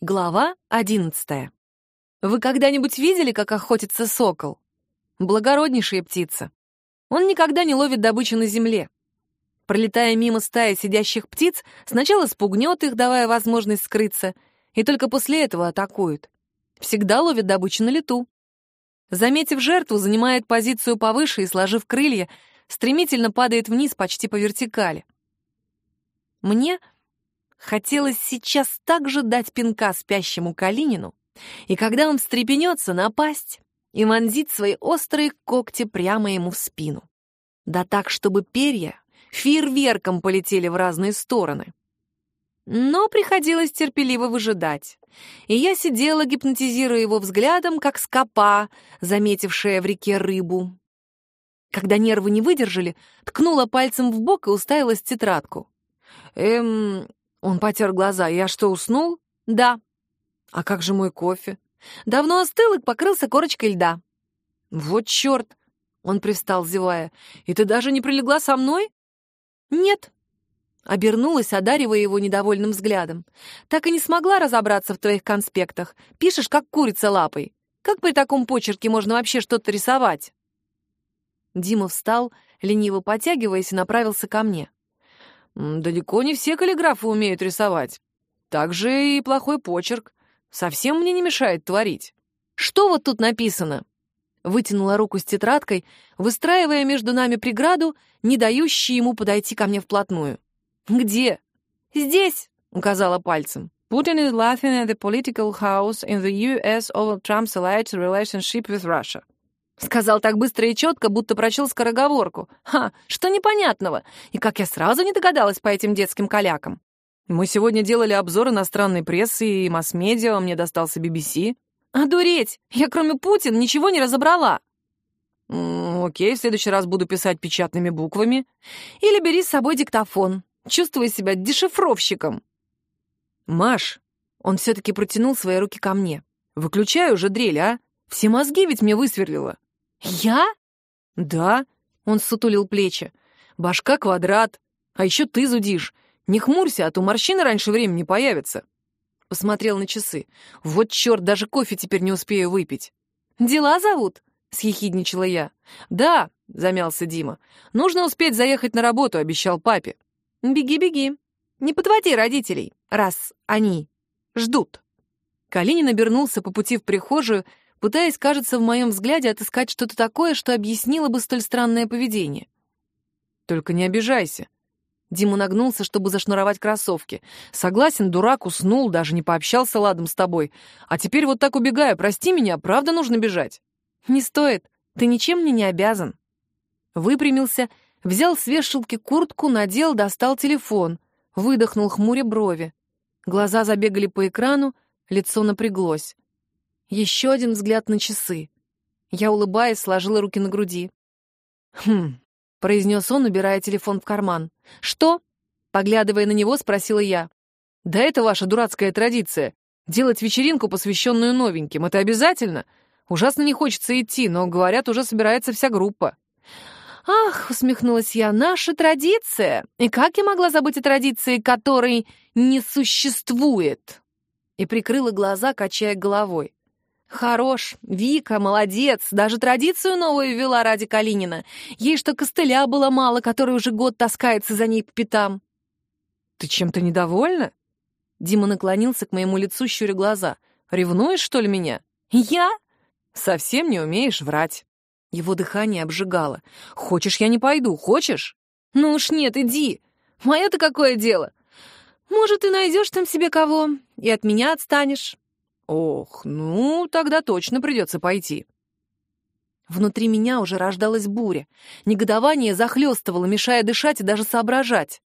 Глава одиннадцатая. Вы когда-нибудь видели, как охотится сокол? Благороднейшая птица. Он никогда не ловит добычу на земле. Пролетая мимо стаи сидящих птиц, сначала спугнет их, давая возможность скрыться, и только после этого атакует. Всегда ловит добычу на лету. Заметив жертву, занимает позицию повыше и, сложив крылья, стремительно падает вниз почти по вертикали. Мне Хотелось сейчас также дать пинка спящему Калинину, и когда он встрепенется, напасть и вонзить свои острые когти прямо ему в спину. Да так, чтобы перья фейерверком полетели в разные стороны. Но приходилось терпеливо выжидать, и я сидела, гипнотизируя его взглядом, как скопа, заметившая в реке рыбу. Когда нервы не выдержали, ткнула пальцем в бок и уставилась в тетрадку. «Эм, он потер глаза. «Я что, уснул?» «Да». «А как же мой кофе?» «Давно остыл и покрылся корочкой льда». «Вот черт!» Он пристал, зевая. «И ты даже не прилегла со мной?» «Нет». Обернулась, одаривая его недовольным взглядом. «Так и не смогла разобраться в твоих конспектах. Пишешь, как курица лапой. Как при таком почерке можно вообще что-то рисовать?» Дима встал, лениво потягиваясь, и направился ко мне. Далеко не все каллиграфы умеют рисовать. Также и плохой почерк. Совсем мне не мешает творить. Что вот тут написано? Вытянула руку с тетрадкой, выстраивая между нами преграду, не дающую ему подойти ко мне вплотную. «Где?» «Здесь», — указала пальцем. Putin is laughing at the political house in the US over Trump's alleged relationship with Russia. Сказал так быстро и четко, будто прочел скороговорку. Ха, что непонятного? И как я сразу не догадалась по этим детским калякам. Мы сегодня делали обзор иностранной прессы и масс-медиа, мне достался BBC. Одуреть! Я кроме Путин ничего не разобрала. М окей, в следующий раз буду писать печатными буквами. Или бери с собой диктофон. Чувствую себя дешифровщиком. Маш, он все-таки протянул свои руки ко мне. Выключай уже дрель, а? Все мозги ведь мне высверлила. «Я?» «Да», — он сутулил плечи. «Башка квадрат. А еще ты зудишь. Не хмурься, а то морщины раньше времени появятся». Посмотрел на часы. «Вот черт, даже кофе теперь не успею выпить». «Дела зовут?» — съехидничала я. «Да», — замялся Дима. «Нужно успеть заехать на работу», — обещал папе. «Беги, беги. Не подводи родителей, раз они ждут». Калинин обернулся по пути в прихожую, пытаясь, кажется, в моем взгляде отыскать что-то такое, что объяснило бы столь странное поведение. «Только не обижайся». Дима нагнулся, чтобы зашнуровать кроссовки. «Согласен, дурак, уснул, даже не пообщался ладом с тобой. А теперь вот так убегаю, прости меня, правда нужно бежать?» «Не стоит, ты ничем мне не обязан». Выпрямился, взял с вешалки куртку, надел, достал телефон, выдохнул хмуря брови. Глаза забегали по экрану, лицо напряглось. Еще один взгляд на часы. Я, улыбаясь, сложила руки на груди. «Хм», — произнес он, убирая телефон в карман. «Что?» — поглядывая на него, спросила я. «Да это ваша дурацкая традиция. Делать вечеринку, посвященную новеньким. Это обязательно? Ужасно не хочется идти, но, говорят, уже собирается вся группа». «Ах», — усмехнулась я, — «наша традиция. И как я могла забыть о традиции, которой не существует?» И прикрыла глаза, качая головой. Хорош, Вика, молодец, даже традицию новую ввела ради Калинина. Ей что костыля было мало, который уже год таскается за ней по пятам. Ты чем-то недовольна? Дима наклонился к моему лицу, щуря глаза. Ревнуешь, что ли, меня? Я? Совсем не умеешь врать. Его дыхание обжигало. Хочешь, я не пойду, хочешь? Ну уж нет, иди. Мое-то какое дело? Может, ты найдешь там себе кого и от меня отстанешь. Ох, ну, тогда точно придется пойти. Внутри меня уже рождалась буря. Негодование захлестывало, мешая дышать и даже соображать.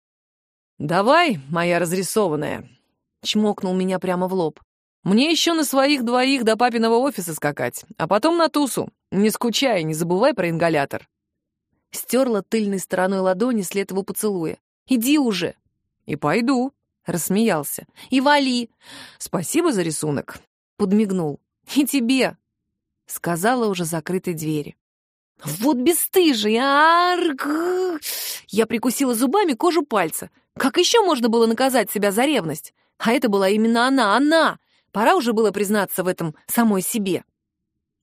«Давай, моя разрисованная», — чмокнул меня прямо в лоб. «Мне еще на своих двоих до папиного офиса скакать, а потом на тусу. Не скучай, не забывай про ингалятор». Стерла тыльной стороной ладони след его поцелуя. «Иди уже!» «И пойду», — рассмеялся. «И вали!» «Спасибо за рисунок подмигнул. «И тебе!» — сказала уже закрытой двери. «Вот бесстыжий! Арг!» Я прикусила зубами кожу пальца. Как еще можно было наказать себя за ревность? А это была именно она, она! Пора уже было признаться в этом самой себе.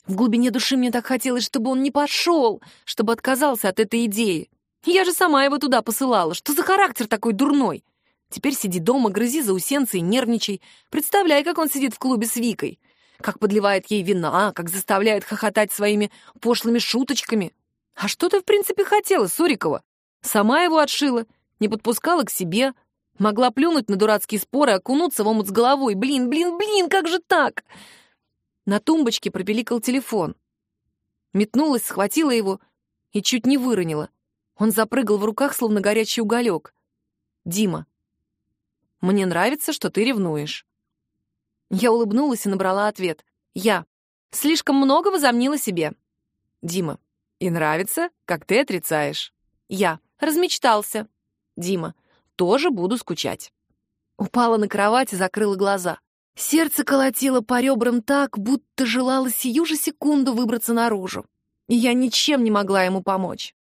В глубине души мне так хотелось, чтобы он не пошел, чтобы отказался от этой идеи. Я же сама его туда посылала. Что за характер такой дурной? Теперь сиди дома, грызи заусенцы и нервничай. Представляй, как он сидит в клубе с Викой. Как подливает ей вина, как заставляет хохотать своими пошлыми шуточками. А что ты, в принципе, хотела, Сурикова? Сама его отшила, не подпускала к себе, могла плюнуть на дурацкие споры, окунуться в омут с головой. Блин, блин, блин, как же так? На тумбочке пропеликал телефон. Метнулась, схватила его и чуть не выронила. Он запрыгал в руках, словно горячий уголек. «Дима, мне нравится, что ты ревнуешь». Я улыбнулась и набрала ответ. «Я. Слишком много возомнила себе». «Дима, и нравится, как ты отрицаешь». «Я. Размечтался». «Дима, тоже буду скучать». Упала на кровать и закрыла глаза. Сердце колотило по ребрам так, будто желало сию же секунду выбраться наружу. И я ничем не могла ему помочь.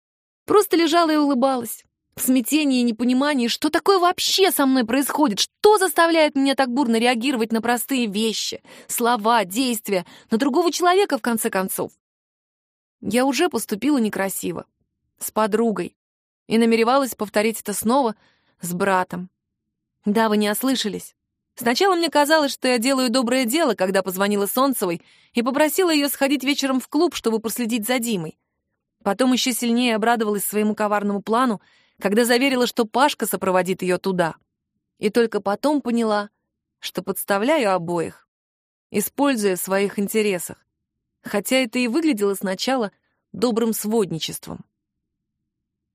Просто лежала и улыбалась. В смятении и непонимании, что такое вообще со мной происходит, что заставляет меня так бурно реагировать на простые вещи, слова, действия, на другого человека, в конце концов. Я уже поступила некрасиво, с подругой, и намеревалась повторить это снова с братом. Да, вы не ослышались. Сначала мне казалось, что я делаю доброе дело, когда позвонила Солнцевой и попросила ее сходить вечером в клуб, чтобы проследить за Димой. Потом еще сильнее обрадовалась своему коварному плану, когда заверила, что Пашка сопроводит ее туда. И только потом поняла, что подставляю обоих, используя в своих интересах, хотя это и выглядело сначала добрым сводничеством.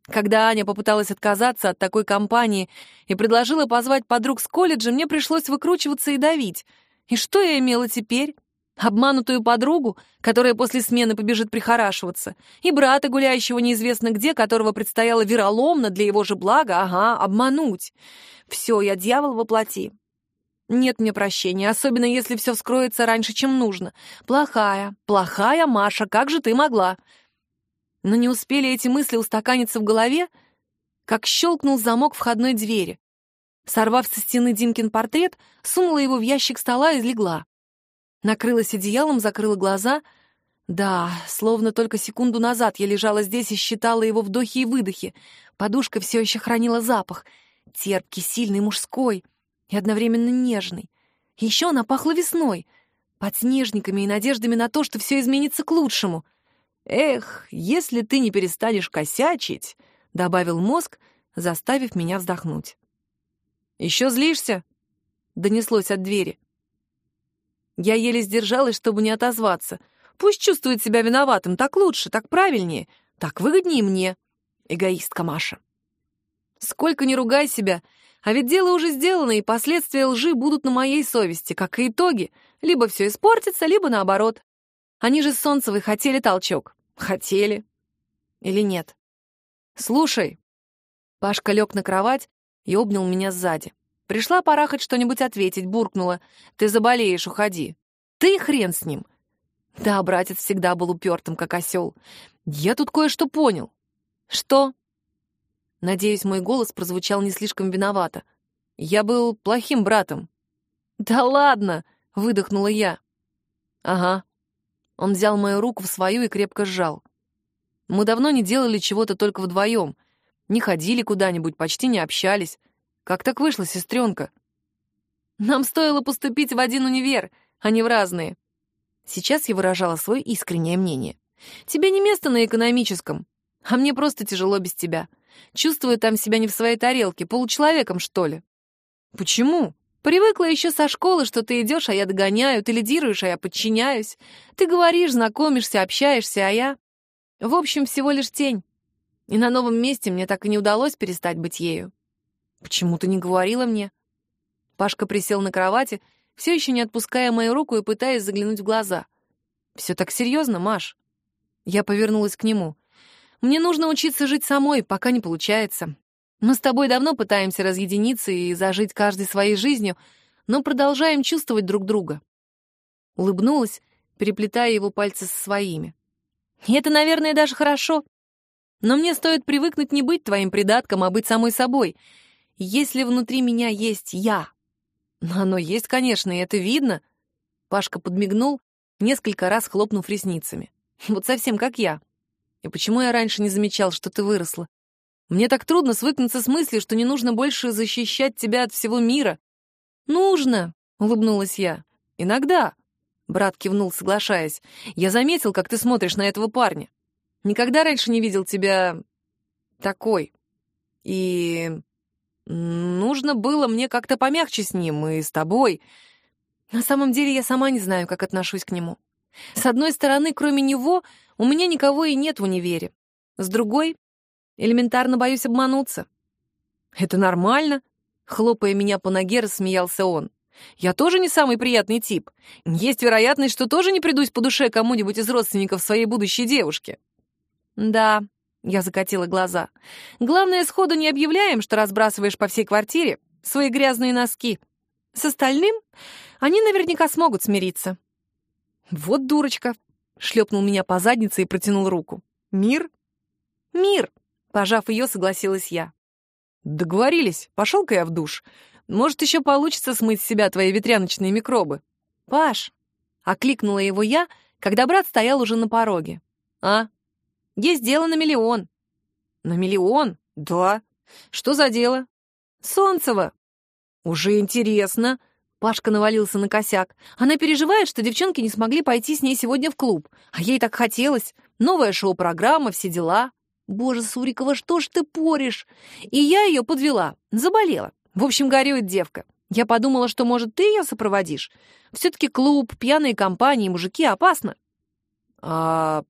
Когда Аня попыталась отказаться от такой компании и предложила позвать подруг с колледжа, мне пришлось выкручиваться и давить. И что я имела теперь? Обманутую подругу, которая после смены побежит прихорашиваться, и брата, гуляющего неизвестно где, которого предстояло вероломно для его же блага, ага, обмануть. Все, я дьявол воплоти. Нет мне прощения, особенно если все вскроется раньше, чем нужно. Плохая, плохая Маша, как же ты могла? Но не успели эти мысли устаканиться в голове, как щелкнул замок входной двери. Сорвав со стены Димкин портрет, сунула его в ящик стола и легла. Накрылась одеялом, закрыла глаза. Да, словно только секунду назад я лежала здесь и считала его вдохи и выдохи. Подушка все еще хранила запах. Терпкий, сильный, мужской и одновременно нежный. Еще она пахла весной, подснежниками и надеждами на то, что все изменится к лучшему — «Эх, если ты не перестанешь косячить», — добавил мозг, заставив меня вздохнуть. «Еще злишься?» — донеслось от двери. Я еле сдержалась, чтобы не отозваться. Пусть чувствует себя виноватым, так лучше, так правильнее, так выгоднее мне. Эгоистка Маша. Сколько не ругай себя, а ведь дело уже сделано, и последствия лжи будут на моей совести, как и итоги. Либо все испортится, либо наоборот. Они же с Солнцевой хотели толчок. Хотели. Или нет? Слушай. Пашка лег на кровать и обнял меня сзади. Пришла пора хоть что-нибудь ответить, буркнула. Ты заболеешь, уходи. Ты хрен с ним. Да, братец всегда был упертым, как осел. Я тут кое-что понял. Что? Надеюсь, мой голос прозвучал не слишком виновато. Я был плохим братом. Да ладно, выдохнула я. Ага, он взял мою руку в свою и крепко сжал. Мы давно не делали чего-то только вдвоем. Не ходили куда-нибудь, почти не общались. Как так вышло, сестренка? Нам стоило поступить в один универ, а не в разные. Сейчас я выражала свое искреннее мнение. Тебе не место на экономическом, а мне просто тяжело без тебя. Чувствую там себя не в своей тарелке, получеловеком, что ли. Почему? Привыкла еще со школы, что ты идешь, а я догоняю, ты лидируешь, а я подчиняюсь. Ты говоришь, знакомишься, общаешься, а я... В общем, всего лишь тень. И на новом месте мне так и не удалось перестать быть ею. Почему ты не говорила мне? Пашка присел на кровати, все еще не отпуская мою руку и пытаясь заглянуть в глаза. Все так серьезно, Маш? Я повернулась к нему. Мне нужно учиться жить самой, пока не получается. Мы с тобой давно пытаемся разъединиться и зажить каждой своей жизнью, но продолжаем чувствовать друг друга. Улыбнулась, переплетая его пальцы со своими. И это, наверное, даже хорошо. Но мне стоит привыкнуть не быть твоим придатком, а быть самой собой. Если внутри меня есть я. Но оно есть, конечно, и это видно. Пашка подмигнул, несколько раз хлопнув ресницами. Вот совсем как я. И почему я раньше не замечал, что ты выросла? Мне так трудно свыкнуться с мыслью, что не нужно больше защищать тебя от всего мира. Нужно, улыбнулась я. Иногда. Брат кивнул, соглашаясь. Я заметил, как ты смотришь на этого парня. Никогда раньше не видел тебя такой. И нужно было мне как-то помягче с ним и с тобой. На самом деле я сама не знаю, как отношусь к нему. С одной стороны, кроме него, у меня никого и нет в универе. С другой, элементарно боюсь обмануться. «Это нормально», — хлопая меня по ноге, рассмеялся он. «Я тоже не самый приятный тип. Есть вероятность, что тоже не придусь по душе кому-нибудь из родственников своей будущей девушки». «Да», — я закатила глаза. «Главное, сходу не объявляем, что разбрасываешь по всей квартире свои грязные носки. С остальным они наверняка смогут смириться». «Вот дурочка!» — шлепнул меня по заднице и протянул руку. «Мир?» «Мир!» — пожав ее, согласилась я. «Договорились. Пошел-ка я в душ. Может, еще получится смыть с себя твои ветряночные микробы». «Паш!» — окликнула его я, когда брат стоял уже на пороге. «А? Есть дело на миллион». «На миллион? Да. Что за дело?» «Солнцево». «Уже интересно», Пашка навалился на косяк. Она переживает, что девчонки не смогли пойти с ней сегодня в клуб. А ей так хотелось. Новая шоу-программа, все дела. Боже, Сурикова, что ж ты поришь? И я ее подвела. Заболела. В общем, горюет девка. Я подумала, что, может, ты ее сопроводишь. Все-таки клуб, пьяные компании, мужики опасно. А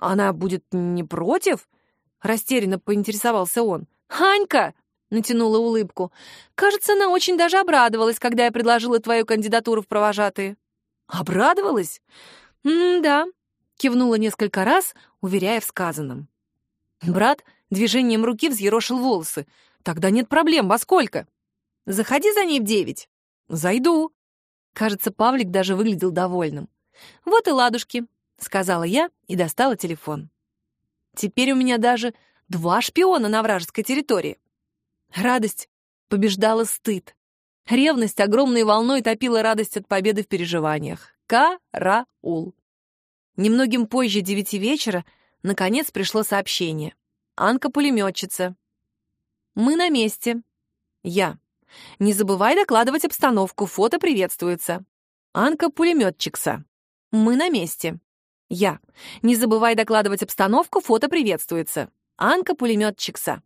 она будет не против? Растерянно поинтересовался он. «Анька, натянула улыбку. «Кажется, она очень даже обрадовалась, когда я предложила твою кандидатуру в провожатые». «Обрадовалась?» «М-да», — кивнула несколько раз, уверяя в сказанном. Брат движением руки взъерошил волосы. «Тогда нет проблем, во сколько?» «Заходи за ней в девять». «Зайду». Кажется, Павлик даже выглядел довольным. «Вот и ладушки», — сказала я и достала телефон. «Теперь у меня даже два шпиона на вражеской территории». Радость побеждала стыд. Ревность огромной волной топила радость от победы в переживаниях. Караул. Немногим позже девяти вечера наконец пришло сообщение. Анка-пулеметчица. Мы на месте. Я. Не забывай докладывать обстановку, фото приветствуется. Анка-пулеметчикса. Мы на месте. Я. Не забывай докладывать обстановку, фото приветствуется. Анка-пулеметчикса.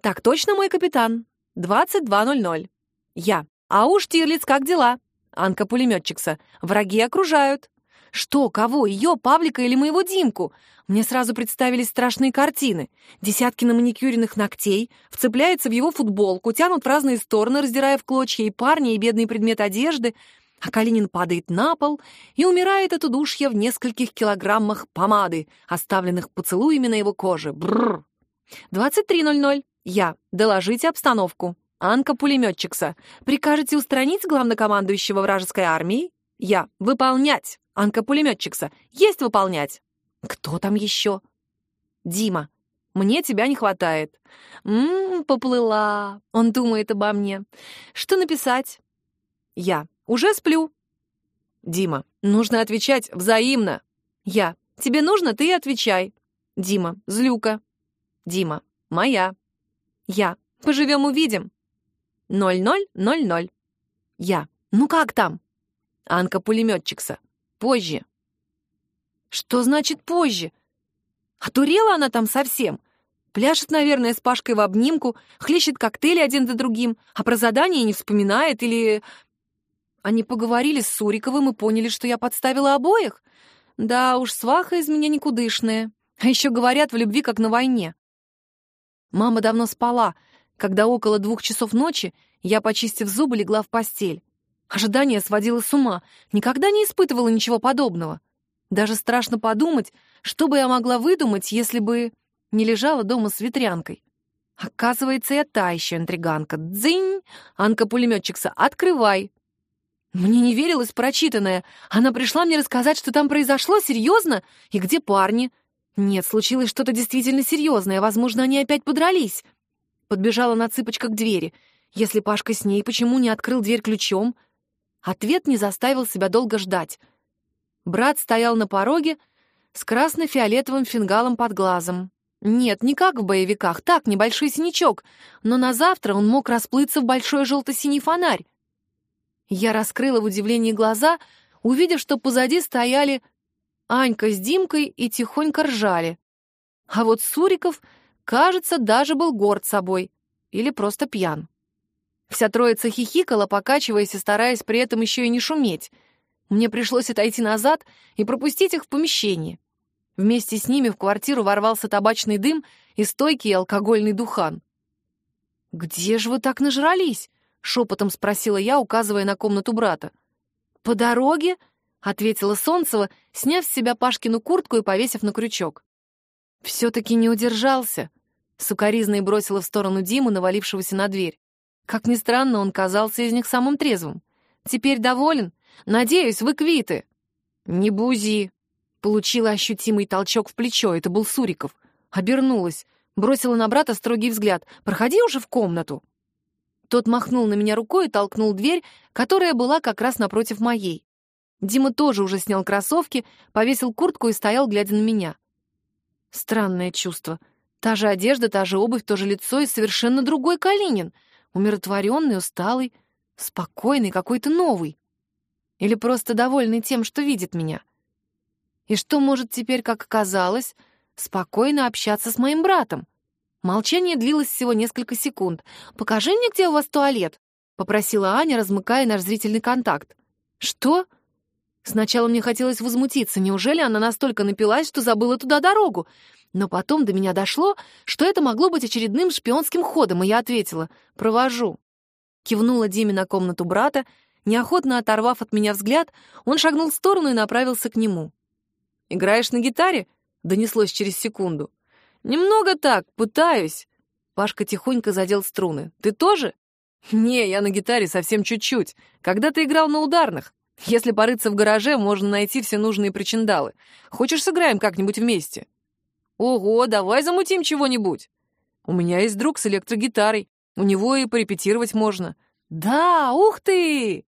«Так точно, мой капитан. 22.00. Я. А уж Тирлиц, как дела?» Анка-пулеметчикса. «Враги окружают». «Что? Кого? Ее, Павлика или моего Димку?» Мне сразу представились страшные картины. Десятки на маникюренных ногтей, вцепляются в его футболку, тянут в разные стороны, раздирая в клочья и парни, и бедный предмет одежды, а Калинин падает на пол и умирает от удушья в нескольких килограммах помады, оставленных поцелуями на его коже. Бррр! 23.00. Я. Доложите обстановку. Анка-пулеметчикса. Прикажете устранить главнокомандующего вражеской армии? Я. Выполнять. Анка-пулеметчикса. Есть выполнять. Кто там еще? Дима. Мне тебя не хватает. Ммм, поплыла. Он думает обо мне. Что написать? Я. Уже сплю. Дима. Нужно отвечать взаимно. Я. Тебе нужно, ты отвечай. Дима. Злюка. Дима. Моя. Я. Поживем увидим. Ноль ноль ноль ноль. Я. Ну как там? Анка пулеметчикса. Позже. Что значит позже? Отурела она там совсем. Пляшет, наверное, с Пашкой в обнимку, хлещет коктейли один за другим, а про задание не вспоминает или... Они поговорили с Суриковым и поняли, что я подставила обоих? Да уж, сваха из меня никудышная. А еще говорят в любви, как на войне. Мама давно спала, когда около двух часов ночи я, почистив зубы, легла в постель. Ожидание сводило с ума, никогда не испытывала ничего подобного. Даже страшно подумать, что бы я могла выдумать, если бы не лежала дома с ветрянкой. Оказывается, я та еще интриганка. Дзынь! Анка-пулеметчикса, открывай! Мне не верилось прочитанное. Она пришла мне рассказать, что там произошло, серьезно? И где парни? Нет, случилось что-то действительно серьезное. Возможно, они опять подрались. Подбежала на цыпочках к двери. Если Пашка с ней, почему не открыл дверь ключом? Ответ не заставил себя долго ждать. Брат стоял на пороге с красно-фиолетовым фингалом под глазом. Нет, не как в боевиках, так, небольшой синячок, но на завтра он мог расплыться в большой желто-синий фонарь. Я раскрыла в удивлении глаза, увидев, что позади стояли Анька с Димкой и тихонько ржали. А вот Суриков, кажется, даже был горд собой или просто пьян. Вся троица хихикала, покачиваясь и стараясь при этом еще и не шуметь. Мне пришлось отойти назад и пропустить их в помещение. Вместе с ними в квартиру ворвался табачный дым и стойкий алкогольный духан. «Где же вы так нажрались?» — шепотом спросила я, указывая на комнату брата. «По дороге?» — ответила Солнцева, сняв с себя Пашкину куртку и повесив на крючок. «Все-таки не удержался», — сукоризной бросила в сторону Диму, навалившегося на дверь. Как ни странно, он казался из них самым трезвым. «Теперь доволен? Надеюсь, вы квиты». «Не бузи», Получила ощутимый толчок в плечо, это был Суриков. Обернулась, бросила на брата строгий взгляд. «Проходи уже в комнату!» Тот махнул на меня рукой и толкнул дверь, которая была как раз напротив моей. Дима тоже уже снял кроссовки, повесил куртку и стоял, глядя на меня. Странное чувство. Та же одежда, та же обувь, то же лицо и совершенно другой Калинин. Умиротворенный, усталый, спокойный, какой-то новый. Или просто довольный тем, что видит меня. И что может теперь, как оказалось, спокойно общаться с моим братом? Молчание длилось всего несколько секунд. «Покажи мне, где у вас туалет», — попросила Аня, размыкая наш зрительный контакт. «Что?» Сначала мне хотелось возмутиться. Неужели она настолько напилась, что забыла туда дорогу? Но потом до меня дошло, что это могло быть очередным шпионским ходом, и я ответила «Провожу». Кивнула Диме на комнату брата. Неохотно оторвав от меня взгляд, он шагнул в сторону и направился к нему. «Играешь на гитаре?» — донеслось через секунду. «Немного так, пытаюсь». Пашка тихонько задел струны. «Ты тоже?» «Не, я на гитаре совсем чуть-чуть. Когда ты играл на ударных? Если порыться в гараже, можно найти все нужные причиндалы. Хочешь, сыграем как-нибудь вместе?» «Ого, давай замутим чего-нибудь!» «У меня есть друг с электрогитарой. У него и порепетировать можно». «Да, ух ты!»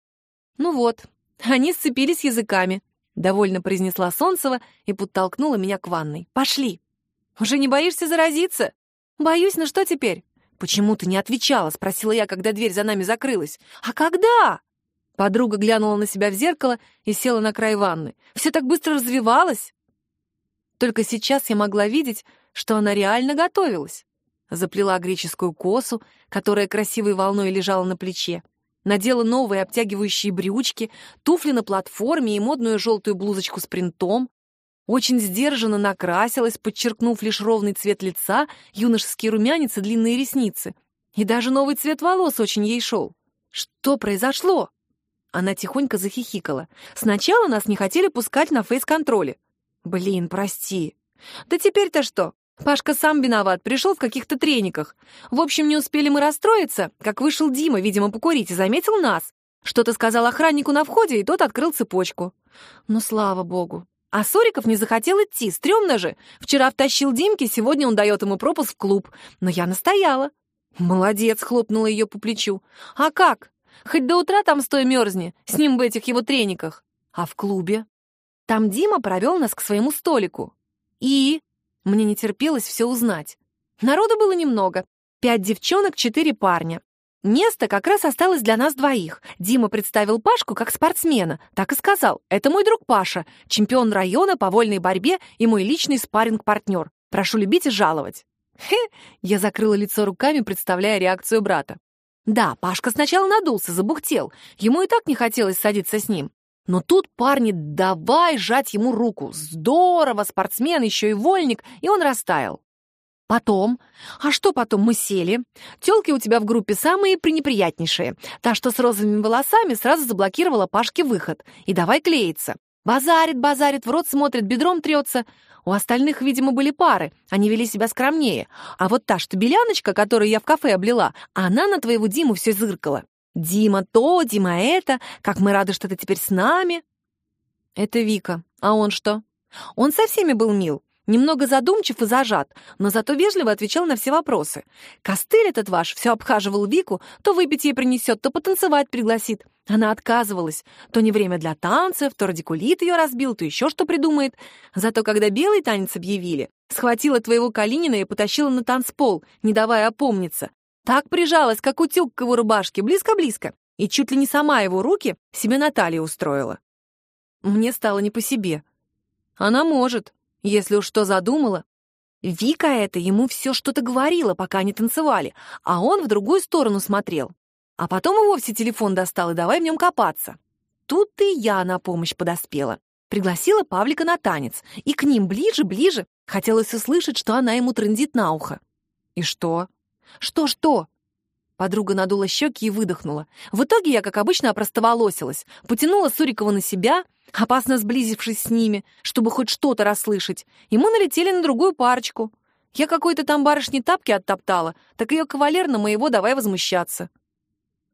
Ну вот, они сцепились языками. — довольно произнесла Солнцева и подтолкнула меня к ванной. «Пошли!» «Уже не боишься заразиться?» «Боюсь, но что теперь?» «Почему ты не отвечала?» — спросила я, когда дверь за нами закрылась. «А когда?» Подруга глянула на себя в зеркало и села на край ванны. «Все так быстро развивалось!» Только сейчас я могла видеть, что она реально готовилась. Заплела греческую косу, которая красивой волной лежала на плече надела новые обтягивающие брючки, туфли на платформе и модную желтую блузочку с принтом, очень сдержанно накрасилась, подчеркнув лишь ровный цвет лица, юношеские румянец и длинные ресницы. И даже новый цвет волос очень ей шел. Что произошло? Она тихонько захихикала. Сначала нас не хотели пускать на фейс-контроле. Блин, прости. Да теперь-то что? Пашка сам виноват, пришел в каких-то трениках. В общем, не успели мы расстроиться, как вышел Дима, видимо, покурить, и заметил нас. Что-то сказал охраннику на входе, и тот открыл цепочку. Ну, слава богу. А Сориков не захотел идти, стрёмно же. Вчера втащил Димки, сегодня он дает ему пропуск в клуб. Но я настояла. Молодец, хлопнула ее по плечу. А как? Хоть до утра там стой мерзни, с ним в этих его трениках. А в клубе? Там Дима провел нас к своему столику. И мне не терпелось все узнать. Народу было немного. Пять девчонок, четыре парня. Место как раз осталось для нас двоих. Дима представил Пашку как спортсмена. Так и сказал. Это мой друг Паша, чемпион района по вольной борьбе и мой личный спарринг-партнер. Прошу любить и жаловать. Хе, я закрыла лицо руками, представляя реакцию брата. Да, Пашка сначала надулся, забухтел. Ему и так не хотелось садиться с ним. Но тут парни давай жать ему руку. Здорово, спортсмен, еще и вольник, и он растаял. Потом, а что потом, мы сели. Телки у тебя в группе самые пренеприятнейшие. Та, что с розовыми волосами, сразу заблокировала Пашке выход. И давай клеиться. Базарит, базарит, в рот смотрит, бедром трется. У остальных, видимо, были пары, они вели себя скромнее. А вот та, что беляночка, которую я в кафе облила, она на твоего Диму все зыркала. Дима то, Дима это, как мы рады, что ты теперь с нами. Это Вика. А он что? Он со всеми был мил. Немного задумчив и зажат, но зато вежливо отвечал на все вопросы. Костыль этот ваш все обхаживал Вику, то выпить ей принесет, то потанцевать пригласит. Она отказывалась. То не время для танцев, то радикулит ее разбил, то еще что придумает. Зато когда белый танец объявили, схватила твоего Калинина и потащила на танцпол, не давая опомниться. Так прижалась, как утюг к его рубашке, близко-близко, и чуть ли не сама его руки себе Наталья устроила. Мне стало не по себе. Она может, если уж что задумала. Вика это ему все что-то говорила, пока они танцевали, а он в другую сторону смотрел. А потом и вовсе телефон достал, и давай в нем копаться. Тут и я на помощь подоспела. Пригласила Павлика на танец, и к ним ближе-ближе хотелось услышать, что она ему трындит на ухо. И что? Что-что? Подруга надула щеки и выдохнула. В итоге я, как обычно, опростоволосилась, потянула Сурикова на себя, опасно сблизившись с ними, чтобы хоть что-то расслышать, и мы налетели на другую парочку. Я какой-то там барышне тапки оттоптала, так ее кавалер на моего давай возмущаться.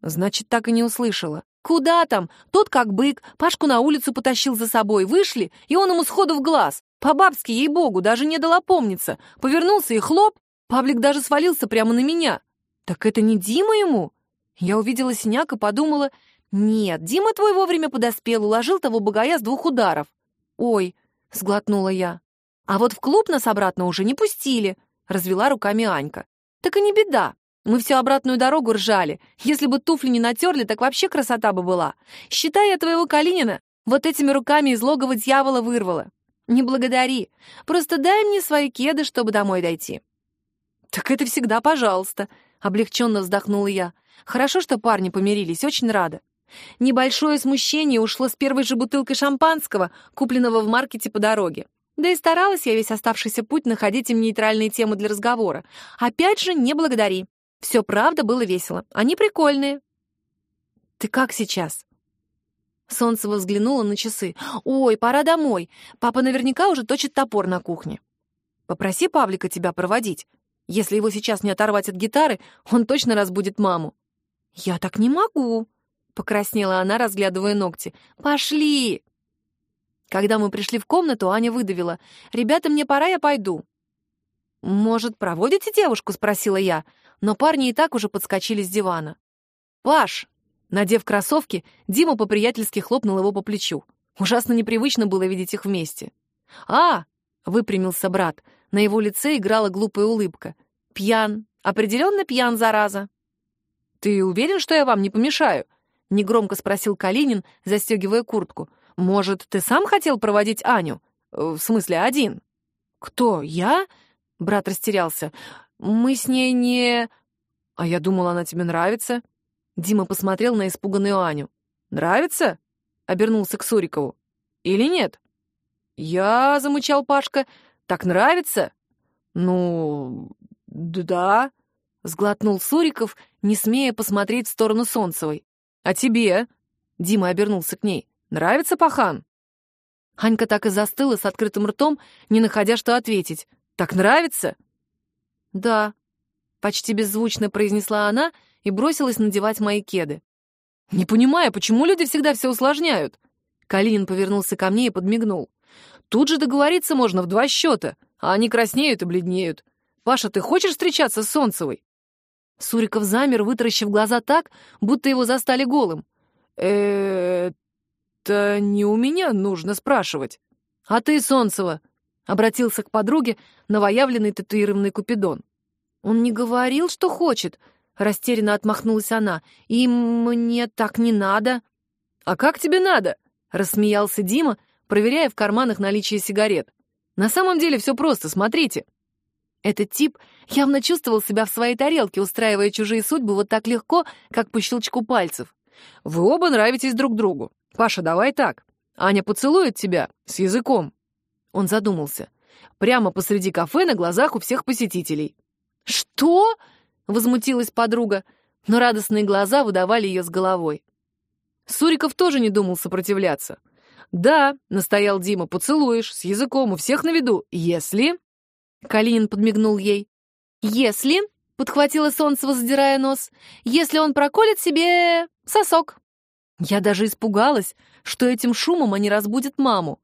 Значит, так и не услышала. Куда там? Тот, как бык, Пашку на улицу потащил за собой. Вышли, и он ему сходу в глаз. По-бабски, ей-богу, даже не дала помниться. Повернулся и хлоп. Павлик даже свалился прямо на меня. Так это не Дима ему? Я увидела синяк и подумала, нет, Дима твой вовремя подоспел, уложил того богая с двух ударов. Ой, сглотнула я. А вот в клуб нас обратно уже не пустили, развела руками Анька. Так и не беда. Мы всю обратную дорогу ржали. Если бы туфли не натерли, так вообще красота бы была. Считай, я твоего Калинина вот этими руками из логова дьявола вырвала. Не благодари. Просто дай мне свои кеды, чтобы домой дойти. Так это всегда пожалуйста, облегченно вздохнула я. Хорошо, что парни помирились, очень рада. Небольшое смущение ушло с первой же бутылкой шампанского, купленного в маркете по дороге. Да и старалась я весь оставшийся путь находить им нейтральные темы для разговора. Опять же, не благодари. Все правда было весело. Они прикольные. Ты как сейчас? Солнцева взглянула на часы. «Ой, пора домой. Папа наверняка уже точит топор на кухне. Попроси Павлика тебя проводить. Если его сейчас не оторвать от гитары, он точно разбудит маму». «Я так не могу», — покраснела она, разглядывая ногти. «Пошли!» Когда мы пришли в комнату, Аня выдавила. «Ребята, мне пора, я пойду». «Может, проводите девушку?» — спросила я, но парни и так уже подскочили с дивана. «Паш!» Надев кроссовки, Дима по-приятельски хлопнул его по плечу. Ужасно непривычно было видеть их вместе. «А!» — выпрямился брат. На его лице играла глупая улыбка. «Пьян. Определенно пьян, зараза!» «Ты уверен, что я вам не помешаю?» — негромко спросил Калинин, застегивая куртку. «Может, ты сам хотел проводить Аню? В смысле, один?» «Кто, я?» — брат растерялся. «Мы с ней не...» «А я думала, она тебе нравится». Дима посмотрел на испуганную Аню. «Нравится?» — обернулся к Сурикову. «Или нет?» «Я...» — замычал Пашка. «Так нравится?» «Ну... да...» — сглотнул Суриков, не смея посмотреть в сторону Солнцевой. «А тебе?» — Дима обернулся к ней. «Нравится пахан?» Анька так и застыла с открытым ртом, не находя что ответить. «Так нравится?» «Да», — почти беззвучно произнесла она и бросилась надевать мои кеды. «Не понимаю, почему люди всегда все усложняют?» Калинин повернулся ко мне и подмигнул. «Тут же договориться можно в два счета, а они краснеют и бледнеют. Паша, ты хочешь встречаться с Солнцевой?» Суриков замер, вытаращив глаза так, будто его застали голым. это не у меня нужно спрашивать. А ты, Солнцева, обратился к подруге новоявленный татуированный Купидон. Он не говорил, что хочет, растерянно отмахнулась она. И мне так не надо. А как тебе надо? рассмеялся Дима, проверяя в карманах наличие сигарет. На самом деле все просто, смотрите. Этот тип явно чувствовал себя в своей тарелке, устраивая чужие судьбы вот так легко, как по щелчку пальцев. Вы оба нравитесь друг другу. Паша, давай так. Аня поцелует тебя с языком. Он задумался. Прямо посреди кафе на глазах у всех посетителей. «Что?» — возмутилась подруга, но радостные глаза выдавали ее с головой. Суриков тоже не думал сопротивляться. «Да», — настоял Дима, — «поцелуешь, с языком, у всех на виду, если...» Калинин подмигнул ей. «Если...» — подхватила Солнцева, задирая нос. «Если он проколет себе сосок». Я даже испугалась, что этим шумом они разбудят маму.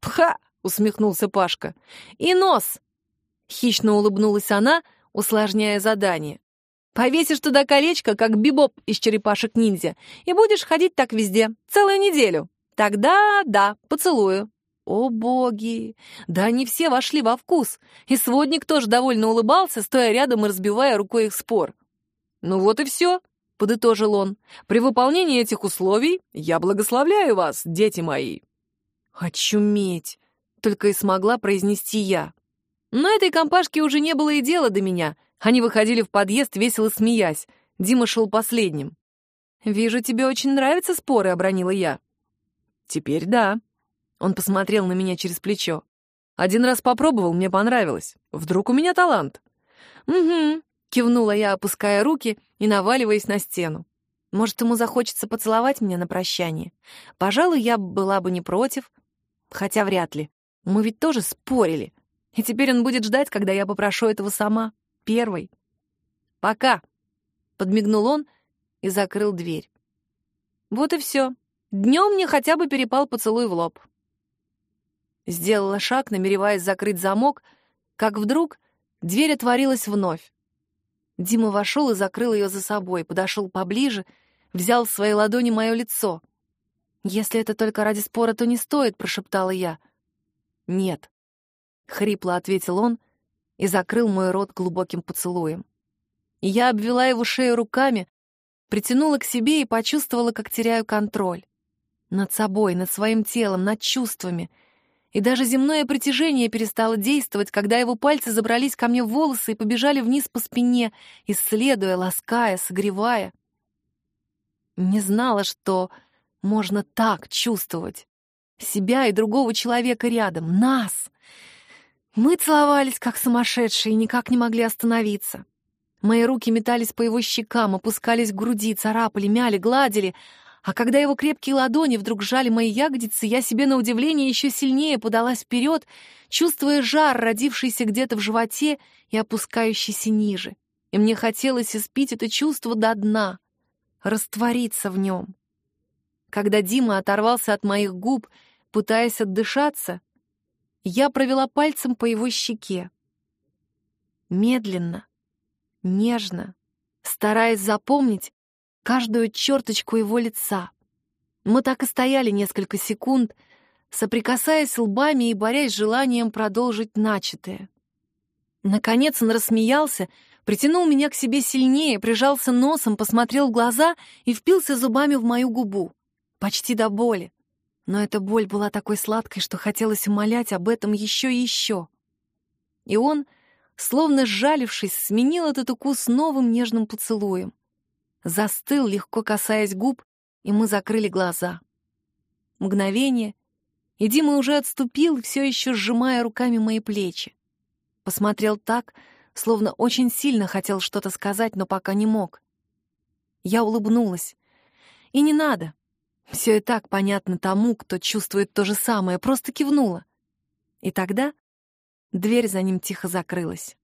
«Пха!» — усмехнулся Пашка. «И нос!» — хищно улыбнулась она, усложняя задание. «Повесишь туда колечко, как бибоп из черепашек-ниндзя, и будешь ходить так везде, целую неделю. Тогда да, поцелую». О боги! Да они все вошли во вкус, и сводник тоже довольно улыбался, стоя рядом и разбивая рукой их спор. «Ну вот и все», — подытожил он. «При выполнении этих условий я благословляю вас, дети мои». «Очуметь!» — только и смогла произнести я. Но этой компашке уже не было и дела до меня. Они выходили в подъезд, весело смеясь. Дима шел последним. «Вижу, тебе очень нравятся споры», — обронила я. «Теперь да», он посмотрел на меня через плечо. Один раз попробовал, мне понравилось. Вдруг у меня талант. Угу, кивнула я, опуская руки и наваливаясь на стену. Может, ему захочется поцеловать меня на прощание. Пожалуй, я была бы не против. Хотя вряд ли. Мы ведь тоже спорили. И теперь он будет ждать, когда я попрошу этого сама. Первой. «Пока», — подмигнул он и закрыл дверь. Вот и все. Днем мне хотя бы перепал поцелуй в лоб. Сделала шаг, намереваясь закрыть замок, как вдруг дверь отворилась вновь. Дима вошел и закрыл ее за собой, подошел поближе, взял в свои ладони мое лицо. «Если это только ради спора, то не стоит», — прошептала я. «Нет», — хрипло ответил он и закрыл мой рот глубоким поцелуем. Я обвела его шею руками, притянула к себе и почувствовала, как теряю контроль. Над собой, над своим телом, над чувствами — и даже земное притяжение перестало действовать, когда его пальцы забрались ко мне в волосы и побежали вниз по спине, исследуя, лаская, согревая. Не знала, что можно так чувствовать. Себя и другого человека рядом, нас. Мы целовались, как сумасшедшие, и никак не могли остановиться. Мои руки метались по его щекам, опускались к груди, царапали, мяли, гладили — а когда его крепкие ладони вдруг сжали мои ягодицы, я себе на удивление еще сильнее подалась вперед, чувствуя жар, родившийся где-то в животе и опускающийся ниже. И мне хотелось испить это чувство до дна, раствориться в нем. Когда Дима оторвался от моих губ, пытаясь отдышаться, я провела пальцем по его щеке. Медленно, нежно, стараясь запомнить, каждую черточку его лица. Мы так и стояли несколько секунд, соприкасаясь лбами и борясь желанием продолжить начатое. Наконец он рассмеялся, притянул меня к себе сильнее, прижался носом, посмотрел в глаза и впился зубами в мою губу. Почти до боли. Но эта боль была такой сладкой, что хотелось умолять об этом еще и еще. И он, словно сжалившись, сменил этот укус новым нежным поцелуем застыл, легко касаясь губ, и мы закрыли глаза. Мгновение, и Дима уже отступил, все еще сжимая руками мои плечи. Посмотрел так, словно очень сильно хотел что-то сказать, но пока не мог. Я улыбнулась. И не надо. Все и так понятно тому, кто чувствует то же самое, просто кивнула. И тогда дверь за ним тихо закрылась.